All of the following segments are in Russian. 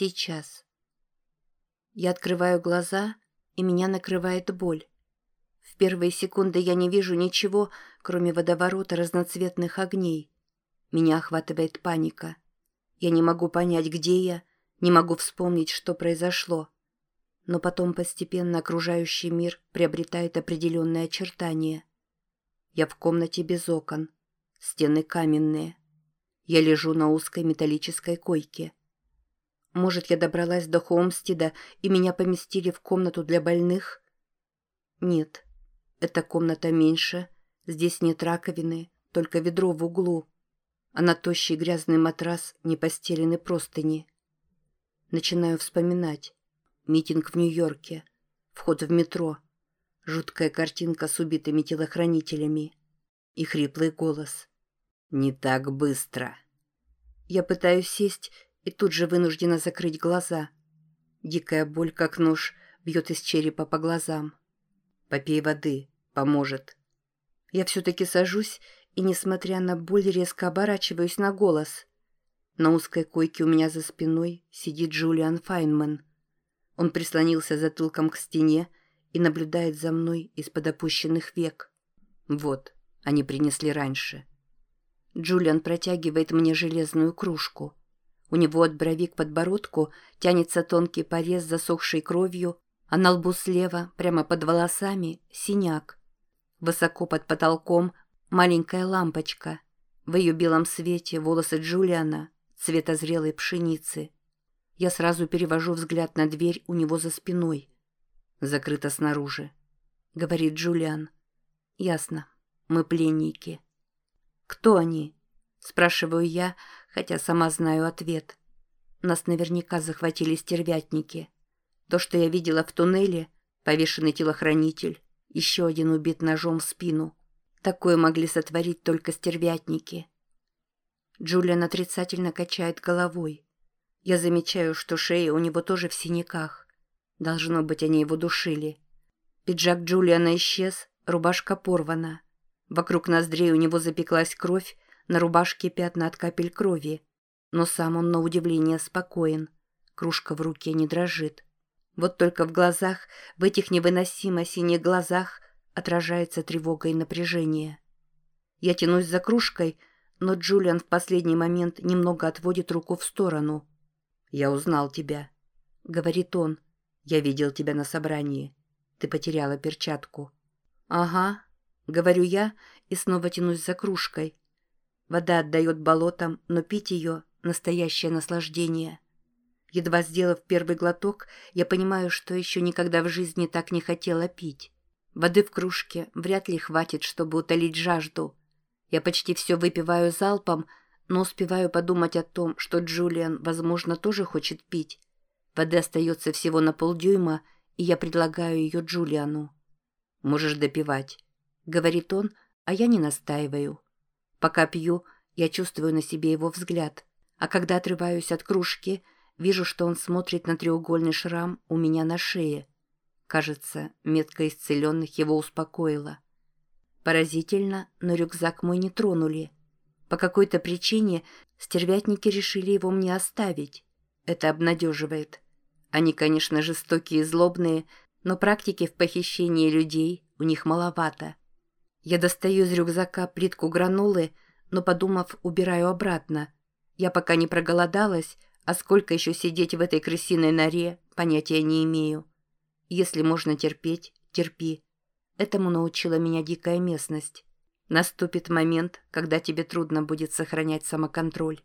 Сейчас. Я открываю глаза, и меня накрывает боль. В первые секунды я не вижу ничего, кроме водоворота разноцветных огней. Меня охватывает паника. Я не могу понять, где я, не могу вспомнить, что произошло. Но потом постепенно окружающий мир приобретает определенные очертания. Я в комнате без окон. Стены каменные. Я лежу на узкой металлической койке. Может, я добралась до Холмстеда, и меня поместили в комнату для больных? Нет, эта комната меньше. Здесь нет раковины, только ведро в углу. А на тощий грязный матрас не постелены простыни. Начинаю вспоминать. Митинг в Нью-Йорке. Вход в метро. Жуткая картинка с убитыми телохранителями. И хриплый голос. «Не так быстро». Я пытаюсь сесть и тут же вынуждена закрыть глаза. Дикая боль, как нож, бьет из черепа по глазам. «Попей воды, поможет». Я все-таки сажусь и, несмотря на боль, резко оборачиваюсь на голос. На узкой койке у меня за спиной сидит Джулиан Файнман. Он прислонился затылком к стене и наблюдает за мной из-под опущенных век. Вот, они принесли раньше. Джулиан протягивает мне железную кружку. У него от брови к подбородку тянется тонкий порез, засохший кровью, а на лбу слева, прямо под волосами, синяк. Высоко под потолком маленькая лампочка. В ее белом свете волосы Джулиана цвета зрелой пшеницы. Я сразу перевожу взгляд на дверь у него за спиной. Закрыто снаружи. Говорит Джулиан. Ясно. Мы пленники. Кто они? Спрашиваю я, хотя сама знаю ответ. Нас наверняка захватили стервятники. То, что я видела в туннеле, повешенный телохранитель, еще один убит ножом в спину. Такое могли сотворить только стервятники. Джулиан отрицательно качает головой. Я замечаю, что шея у него тоже в синяках. Должно быть, они его душили. Пиджак Джулиана исчез, рубашка порвана. Вокруг ноздрей у него запеклась кровь, на рубашке пятна от капель крови. Но сам он, на удивление, спокоен. Кружка в руке не дрожит. Вот только в глазах, в этих невыносимо синих глазах, отражается тревога и напряжение. Я тянусь за кружкой, но Джулиан в последний момент немного отводит руку в сторону. «Я узнал тебя», — говорит он. «Я видел тебя на собрании. Ты потеряла перчатку». «Ага», — говорю я и снова тянусь за кружкой. Вода отдает болотам, но пить ее — настоящее наслаждение. Едва сделав первый глоток, я понимаю, что еще никогда в жизни так не хотела пить. Воды в кружке вряд ли хватит, чтобы утолить жажду. Я почти все выпиваю залпом, но успеваю подумать о том, что Джулиан, возможно, тоже хочет пить. Воды остается всего на полдюйма, и я предлагаю ее Джулиану. «Можешь допивать», — говорит он, а я не настаиваю. Пока пью, я чувствую на себе его взгляд, а когда отрываюсь от кружки, вижу, что он смотрит на треугольный шрам у меня на шее. Кажется, метка исцеленных его успокоила. Поразительно, но рюкзак мой не тронули. По какой-то причине стервятники решили его мне оставить. Это обнадеживает. Они, конечно, жестокие и злобные, но практики в похищении людей у них маловато. Я достаю из рюкзака плитку гранулы, но, подумав, убираю обратно. Я пока не проголодалась, а сколько еще сидеть в этой крысиной норе, понятия не имею. Если можно терпеть, терпи. Этому научила меня дикая местность. Наступит момент, когда тебе трудно будет сохранять самоконтроль.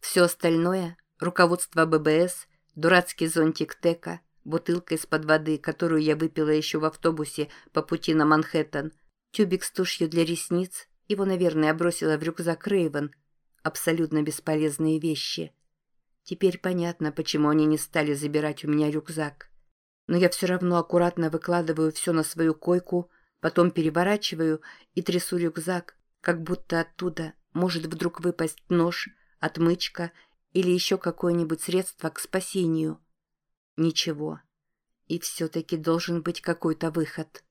Все остальное — руководство ББС, дурацкий зонтик Тека, бутылка из-под воды, которую я выпила еще в автобусе по пути на Манхэттен — Тюбик с тушью для ресниц, его, наверное, бросила в рюкзак Рейвен. Абсолютно бесполезные вещи. Теперь понятно, почему они не стали забирать у меня рюкзак. Но я все равно аккуратно выкладываю все на свою койку, потом переворачиваю и трясу рюкзак, как будто оттуда может вдруг выпасть нож, отмычка или еще какое-нибудь средство к спасению. Ничего. И все-таки должен быть какой-то выход.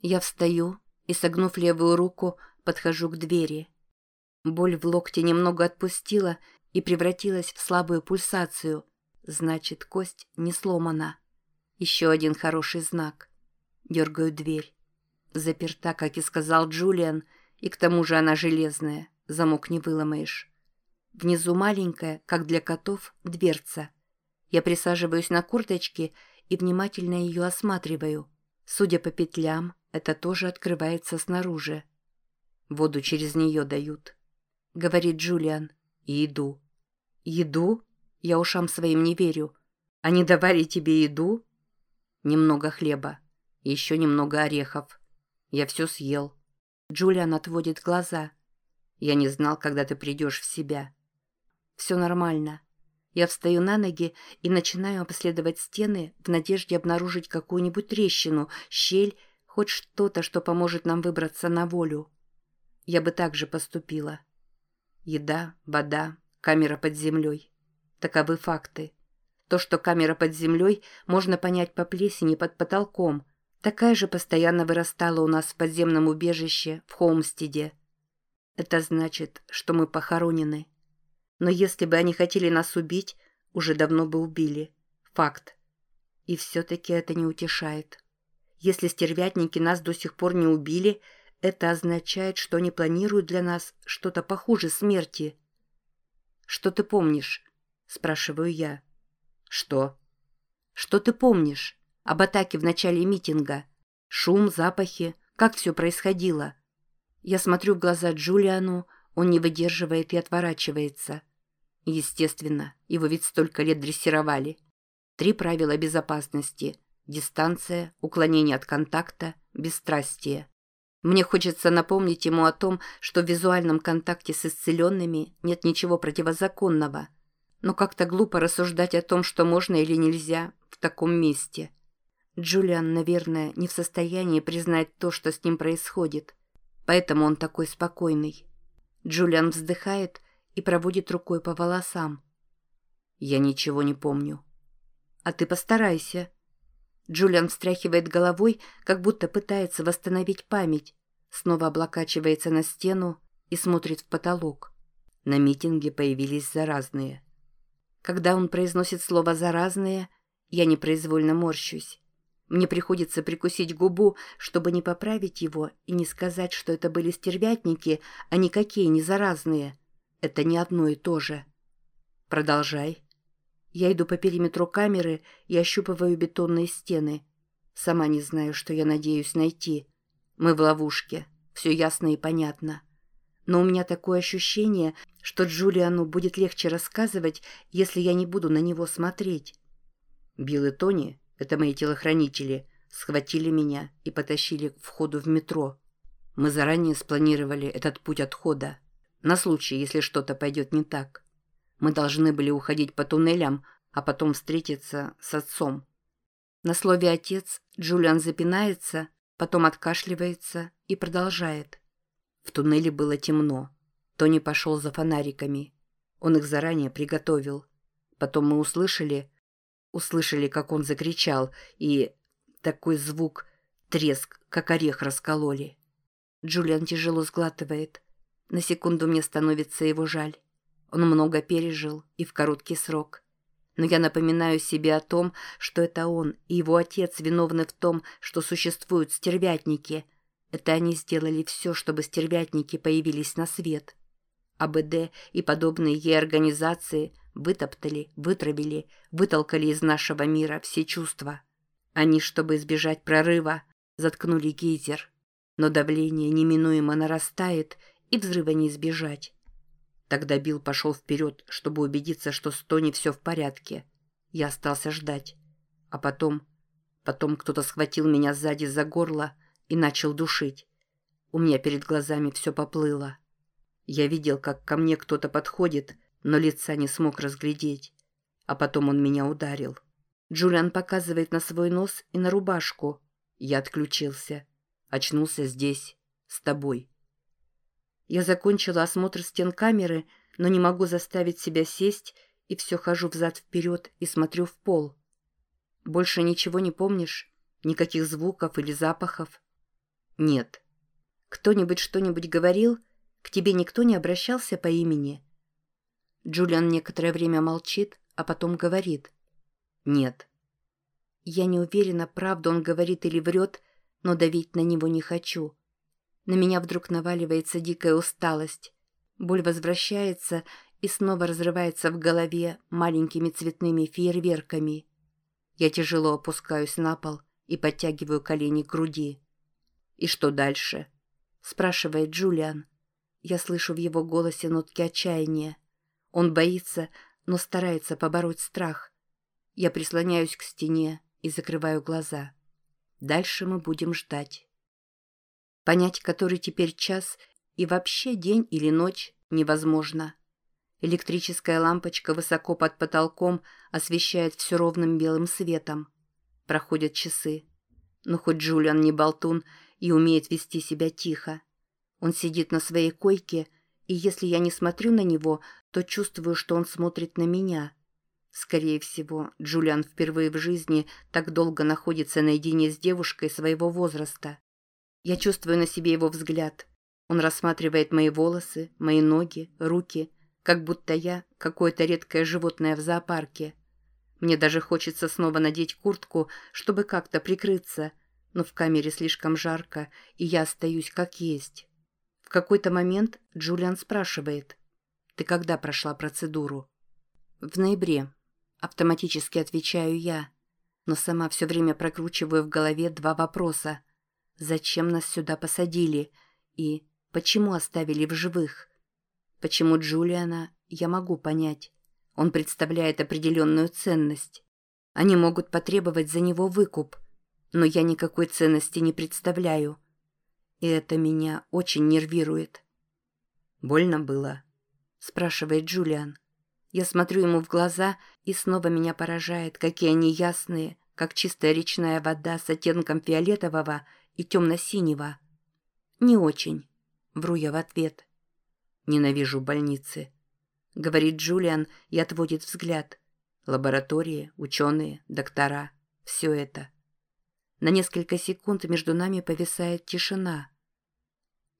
Я встаю, и, согнув левую руку, подхожу к двери. Боль в локте немного отпустила и превратилась в слабую пульсацию. Значит, кость не сломана. Еще один хороший знак. Дергаю дверь. Заперта, как и сказал Джулиан, и к тому же она железная, замок не выломаешь. Внизу маленькая, как для котов, дверца. Я присаживаюсь на курточке и внимательно ее осматриваю. Судя по петлям, это тоже открывается снаружи. Воду через нее дают. Говорит Джулиан. И еду. Еду? Я ушам своим не верю. Они давали тебе еду? Немного хлеба. Еще немного орехов. Я все съел. Джулиан отводит глаза. Я не знал, когда ты придешь в себя. Все нормально. Я встаю на ноги и начинаю обследовать стены в надежде обнаружить какую-нибудь трещину, щель, хоть что-то, что поможет нам выбраться на волю. Я бы так же поступила. Еда, вода, камера под землей. Таковы факты. То, что камера под землей, можно понять по плесени под потолком. Такая же постоянно вырастала у нас в подземном убежище в Холмстеде. Это значит, что мы похоронены. Но если бы они хотели нас убить, уже давно бы убили. Факт. И все-таки это не утешает. Если стервятники нас до сих пор не убили, это означает, что они планируют для нас что-то похуже смерти. «Что ты помнишь?» – спрашиваю я. «Что?» «Что ты помнишь об атаке в начале митинга? Шум, запахи, как все происходило?» Я смотрю в глаза Джулиану, он не выдерживает и отворачивается. Естественно, его ведь столько лет дрессировали. Три правила безопасности – Дистанция, уклонение от контакта, бесстрастие. Мне хочется напомнить ему о том, что в визуальном контакте с исцеленными нет ничего противозаконного. Но как-то глупо рассуждать о том, что можно или нельзя в таком месте. Джулиан, наверное, не в состоянии признать то, что с ним происходит. Поэтому он такой спокойный. Джулиан вздыхает и проводит рукой по волосам. «Я ничего не помню». «А ты постарайся», Джулиан встряхивает головой, как будто пытается восстановить память, снова облокачивается на стену и смотрит в потолок. На митинге появились заразные. Когда он произносит слово «заразные», я непроизвольно морщусь. Мне приходится прикусить губу, чтобы не поправить его и не сказать, что это были стервятники, а никакие не заразные. Это не одно и то же. Продолжай. Я иду по периметру камеры и ощупываю бетонные стены. Сама не знаю, что я надеюсь найти. Мы в ловушке. Все ясно и понятно. Но у меня такое ощущение, что Джулиану будет легче рассказывать, если я не буду на него смотреть. Билл и Тони, это мои телохранители, схватили меня и потащили к входу в метро. Мы заранее спланировали этот путь отхода. На случай, если что-то пойдет не так. Мы должны были уходить по туннелям, а потом встретиться с отцом. На слове «отец» Джулиан запинается, потом откашливается и продолжает. В туннеле было темно. Тони пошел за фонариками. Он их заранее приготовил. Потом мы услышали... Услышали, как он закричал, и... Такой звук, треск, как орех раскололи. Джулиан тяжело сглатывает. На секунду мне становится его жаль. Он много пережил и в короткий срок. Но я напоминаю себе о том, что это он и его отец виновны в том, что существуют стервятники. Это они сделали все, чтобы стервятники появились на свет. АБД и подобные ей организации вытоптали, вытравили, вытолкали из нашего мира все чувства. Они, чтобы избежать прорыва, заткнули гейзер. Но давление неминуемо нарастает, и взрыва не избежать. Тогда Билл пошел вперед, чтобы убедиться, что с Тони все в порядке. Я остался ждать. А потом... Потом кто-то схватил меня сзади за горло и начал душить. У меня перед глазами все поплыло. Я видел, как ко мне кто-то подходит, но лица не смог разглядеть. А потом он меня ударил. Джулиан показывает на свой нос и на рубашку. Я отключился. Очнулся здесь, с тобой. Я закончила осмотр стен камеры, но не могу заставить себя сесть и все хожу взад-вперед и смотрю в пол. Больше ничего не помнишь? Никаких звуков или запахов? Нет. Кто-нибудь что-нибудь говорил? К тебе никто не обращался по имени? Джулиан некоторое время молчит, а потом говорит. Нет. Я не уверена, правду он говорит или врет, но давить на него не хочу. На меня вдруг наваливается дикая усталость. Боль возвращается и снова разрывается в голове маленькими цветными фейерверками. Я тяжело опускаюсь на пол и подтягиваю колени к груди. «И что дальше?» — спрашивает Джулиан. Я слышу в его голосе нотки отчаяния. Он боится, но старается побороть страх. Я прислоняюсь к стене и закрываю глаза. Дальше мы будем ждать. Понять, который теперь час и вообще день или ночь невозможно. Электрическая лампочка высоко под потолком освещает все ровным белым светом. Проходят часы. Но хоть Джулиан не болтун и умеет вести себя тихо. Он сидит на своей койке, и если я не смотрю на него, то чувствую, что он смотрит на меня. Скорее всего, Джулиан впервые в жизни так долго находится наедине с девушкой своего возраста. Я чувствую на себе его взгляд. Он рассматривает мои волосы, мои ноги, руки, как будто я какое-то редкое животное в зоопарке. Мне даже хочется снова надеть куртку, чтобы как-то прикрыться, но в камере слишком жарко, и я остаюсь как есть. В какой-то момент Джулиан спрашивает, «Ты когда прошла процедуру?» «В ноябре», — автоматически отвечаю я, но сама все время прокручиваю в голове два вопроса. «Зачем нас сюда посадили?» и «Почему оставили в живых?» Почему Джулиана, я могу понять. Он представляет определенную ценность. Они могут потребовать за него выкуп, но я никакой ценности не представляю. И это меня очень нервирует. «Больно было?» – спрашивает Джулиан. Я смотрю ему в глаза, и снова меня поражает, какие они ясные, как чистая речная вода с оттенком фиолетового и темно-синего. «Не очень», – вру я в ответ. Ненавижу больницы. Говорит Джулиан и отводит взгляд. Лаборатории, ученые, доктора. Все это. На несколько секунд между нами повисает тишина.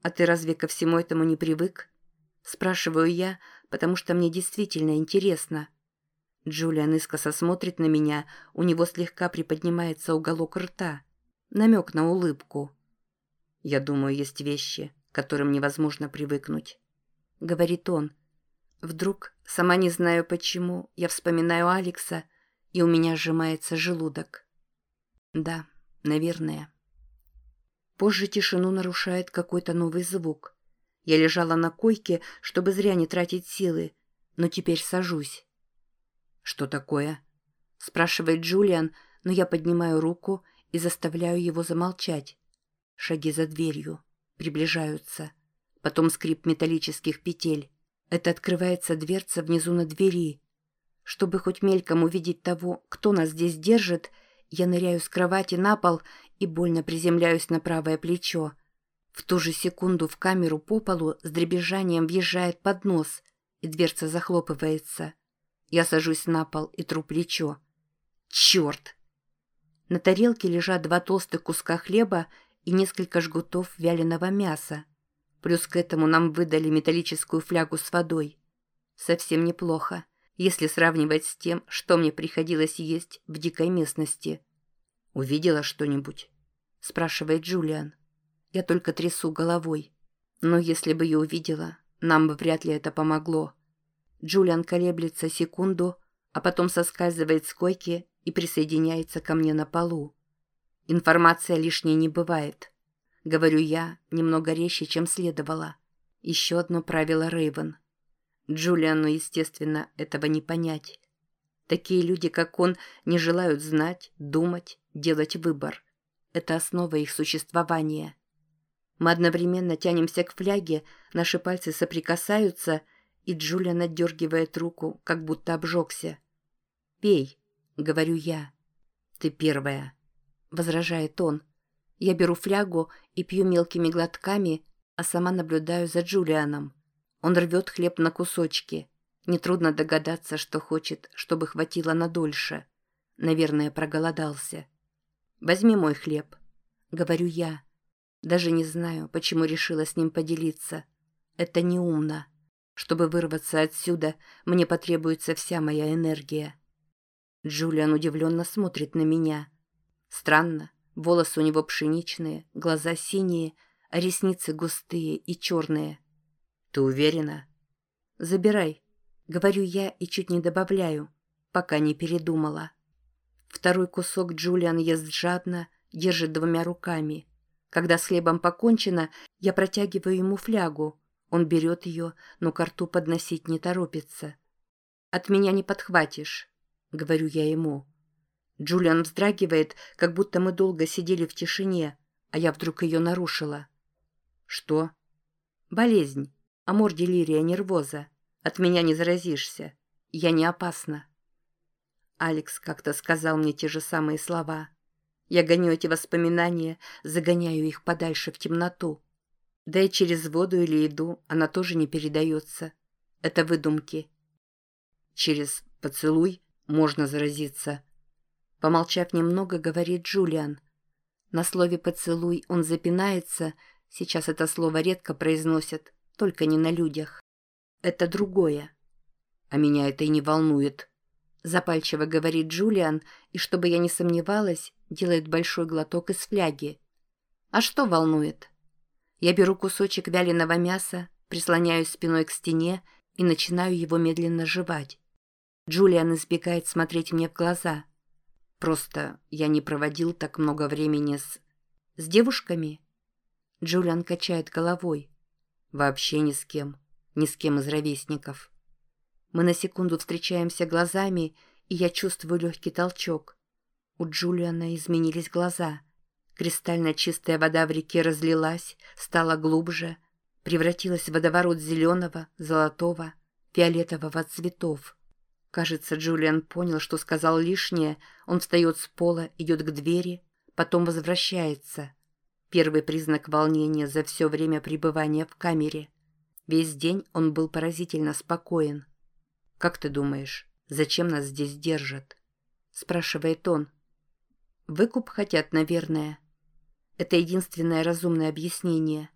«А ты разве ко всему этому не привык?» Спрашиваю я, потому что мне действительно интересно. Джулиан искоса смотрит на меня, у него слегка приподнимается уголок рта. Намек на улыбку. «Я думаю, есть вещи, к которым невозможно привыкнуть». — говорит он. Вдруг, сама не знаю почему, я вспоминаю Алекса, и у меня сжимается желудок. Да, наверное. Позже тишину нарушает какой-то новый звук. Я лежала на койке, чтобы зря не тратить силы, но теперь сажусь. «Что такое?» — спрашивает Джулиан, но я поднимаю руку и заставляю его замолчать. Шаги за дверью. Приближаются потом скрип металлических петель. Это открывается дверца внизу на двери. Чтобы хоть мельком увидеть того, кто нас здесь держит, я ныряю с кровати на пол и больно приземляюсь на правое плечо. В ту же секунду в камеру по полу с дребезжанием въезжает поднос, и дверца захлопывается. Я сажусь на пол и тру плечо. Черт! На тарелке лежат два толстых куска хлеба и несколько жгутов вяленого мяса. Плюс к этому нам выдали металлическую флягу с водой. Совсем неплохо, если сравнивать с тем, что мне приходилось есть в дикой местности. «Увидела что-нибудь?» – спрашивает Джулиан. Я только трясу головой. Но если бы я увидела, нам бы вряд ли это помогло. Джулиан колеблется секунду, а потом соскальзывает с койки и присоединяется ко мне на полу. Информация лишней не бывает. Говорю я немного резче, чем следовало. Еще одно правило Рейвен. Джулиану, естественно, этого не понять. Такие люди, как он, не желают знать, думать, делать выбор. Это основа их существования. Мы одновременно тянемся к фляге, наши пальцы соприкасаются, и Джулиан отдергивает руку, как будто обжегся. «Пей», — говорю я. «Ты первая», — возражает он. Я беру флягу и пью мелкими глотками, а сама наблюдаю за Джулианом. Он рвет хлеб на кусочки. Нетрудно догадаться, что хочет, чтобы хватило надольше. Наверное, проголодался. «Возьми мой хлеб», — говорю я. Даже не знаю, почему решила с ним поделиться. Это неумно. Чтобы вырваться отсюда, мне потребуется вся моя энергия. Джулиан удивленно смотрит на меня. Странно, волосы у него пшеничные, глаза синие, а ресницы густые и черные. «Ты уверена?» «Забирай», — говорю я и чуть не добавляю, пока не передумала. Второй кусок Джулиан ест жадно, держит двумя руками. Когда с хлебом покончено, я протягиваю ему флягу. Он берет ее, но к рту подносить не торопится. «От меня не подхватишь», — говорю я ему. Джулиан вздрагивает, как будто мы долго сидели в тишине, а я вдруг ее нарушила. «Что?» «Болезнь. Амор делирия нервоза. От меня не заразишься. Я не опасна». Алекс как-то сказал мне те же самые слова. Я гоню эти воспоминания, загоняю их подальше в темноту. Да и через воду или еду она тоже не передается. Это выдумки. Через поцелуй можно заразиться. Помолчав немного, говорит Джулиан. На слове «поцелуй» он запинается, сейчас это слово редко произносят, только не на людях. Это другое. А меня это и не волнует. Запальчиво говорит Джулиан, и чтобы я не сомневалась, делает большой глоток из фляги. А что волнует? Я беру кусочек вяленого мяса, прислоняюсь спиной к стене и начинаю его медленно жевать. Джулиан избегает смотреть мне в глаза. Просто я не проводил так много времени с... С девушками? Джулиан качает головой. Вообще ни с кем. Ни с кем из ровесников. Мы на секунду встречаемся глазами, и я чувствую легкий толчок. У Джулиана изменились глаза. Кристально чистая вода в реке разлилась, стала глубже, превратилась в водоворот зеленого, золотого, фиолетового цветов. Кажется, Джулиан понял, что сказал лишнее. Он встает с пола, идет к двери, потом возвращается. Первый признак волнения за все время пребывания в камере. Весь день он был поразительно спокоен. «Как ты думаешь, зачем нас здесь держат?» спрашивает он. «Выкуп хотят, наверное». Это единственное разумное объяснение.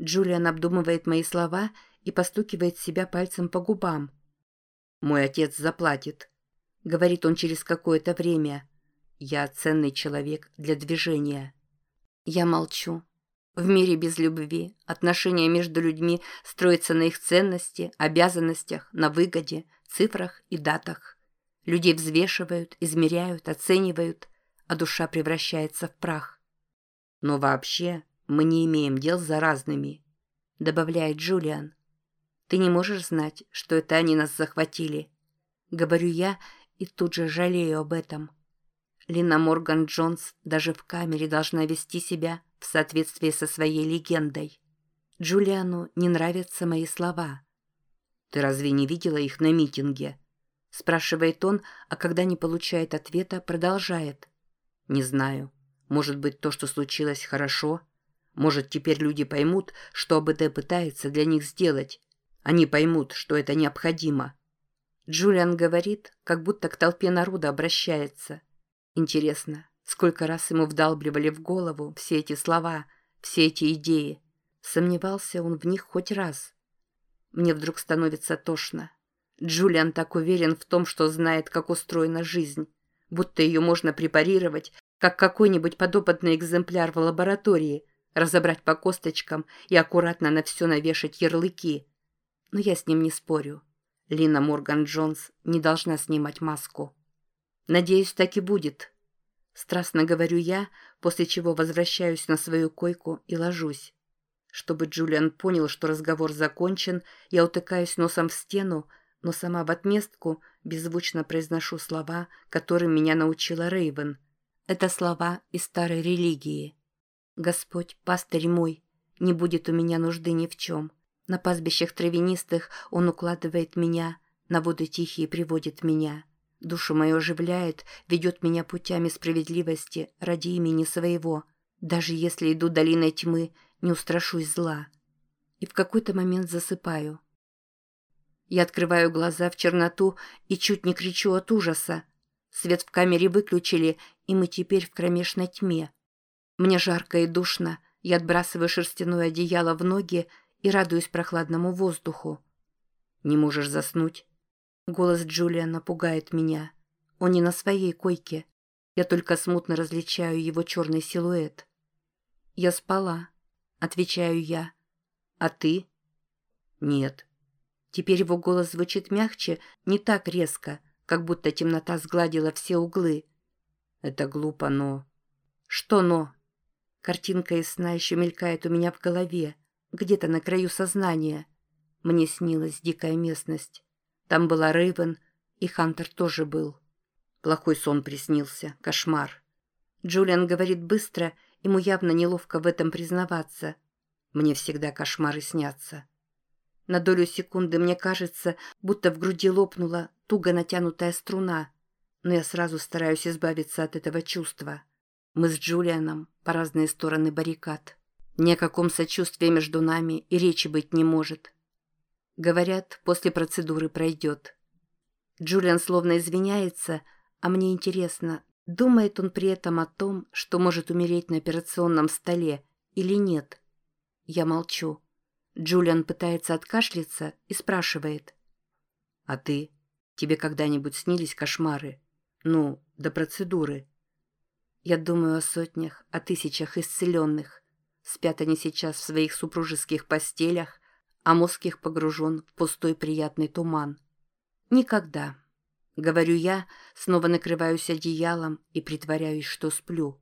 Джулиан обдумывает мои слова и постукивает себя пальцем по губам. «Мой отец заплатит», — говорит он через какое-то время. «Я ценный человек для движения». Я молчу. В мире без любви отношения между людьми строятся на их ценности, обязанностях, на выгоде, цифрах и датах. Людей взвешивают, измеряют, оценивают, а душа превращается в прах. «Но вообще мы не имеем дел за разными», — добавляет Джулиан. Ты не можешь знать, что это они нас захватили. Говорю я и тут же жалею об этом. Лина Морган Джонс даже в камере должна вести себя в соответствии со своей легендой. Джулиану не нравятся мои слова. «Ты разве не видела их на митинге?» Спрашивает он, а когда не получает ответа, продолжает. «Не знаю. Может быть, то, что случилось, хорошо? Может, теперь люди поймут, что АБД пытается для них сделать, они поймут, что это необходимо. Джулиан говорит, как будто к толпе народа обращается. Интересно, сколько раз ему вдалбливали в голову все эти слова, все эти идеи. Сомневался он в них хоть раз. Мне вдруг становится тошно. Джулиан так уверен в том, что знает, как устроена жизнь, будто ее можно препарировать, как какой-нибудь подопытный экземпляр в лаборатории, разобрать по косточкам и аккуратно на все навешать ярлыки – но я с ним не спорю. Лина Морган Джонс не должна снимать маску. Надеюсь, так и будет. Страстно говорю я, после чего возвращаюсь на свою койку и ложусь. Чтобы Джулиан понял, что разговор закончен, я утыкаюсь носом в стену, но сама в отместку беззвучно произношу слова, которым меня научила Рейвен. Это слова из старой религии. «Господь, пастырь мой, не будет у меня нужды ни в чем». На пастбищах травянистых он укладывает меня, на воды тихие приводит меня. Душу мою оживляет, ведет меня путями справедливости ради имени своего. Даже если иду долиной тьмы, не устрашусь зла. И в какой-то момент засыпаю. Я открываю глаза в черноту и чуть не кричу от ужаса. Свет в камере выключили, и мы теперь в кромешной тьме. Мне жарко и душно, я отбрасываю шерстяное одеяло в ноги и радуюсь прохладному воздуху. «Не можешь заснуть?» Голос Джулиана пугает меня. Он не на своей койке. Я только смутно различаю его черный силуэт. «Я спала», — отвечаю я. «А ты?» «Нет». Теперь его голос звучит мягче, не так резко, как будто темнота сгладила все углы. «Это глупо, но...» «Что «но»?» Картинка из сна еще мелькает у меня в голове, где-то на краю сознания. Мне снилась дикая местность. Там была Рейвен, и Хантер тоже был. Плохой сон приснился, кошмар. Джулиан говорит быстро, ему явно неловко в этом признаваться. Мне всегда кошмары снятся. На долю секунды мне кажется, будто в груди лопнула туго натянутая струна, но я сразу стараюсь избавиться от этого чувства. Мы с Джулианом по разные стороны баррикад. Ни о каком сочувствии между нами и речи быть не может. Говорят, после процедуры пройдет. Джулиан словно извиняется, а мне интересно, думает он при этом о том, что может умереть на операционном столе или нет. Я молчу. Джулиан пытается откашляться и спрашивает. «А ты? Тебе когда-нибудь снились кошмары? Ну, до процедуры?» Я думаю о сотнях, о тысячах исцеленных. Спят они сейчас в своих супружеских постелях, а мозг их погружен в пустой приятный туман. Никогда. Говорю я, снова накрываюсь одеялом и притворяюсь, что сплю.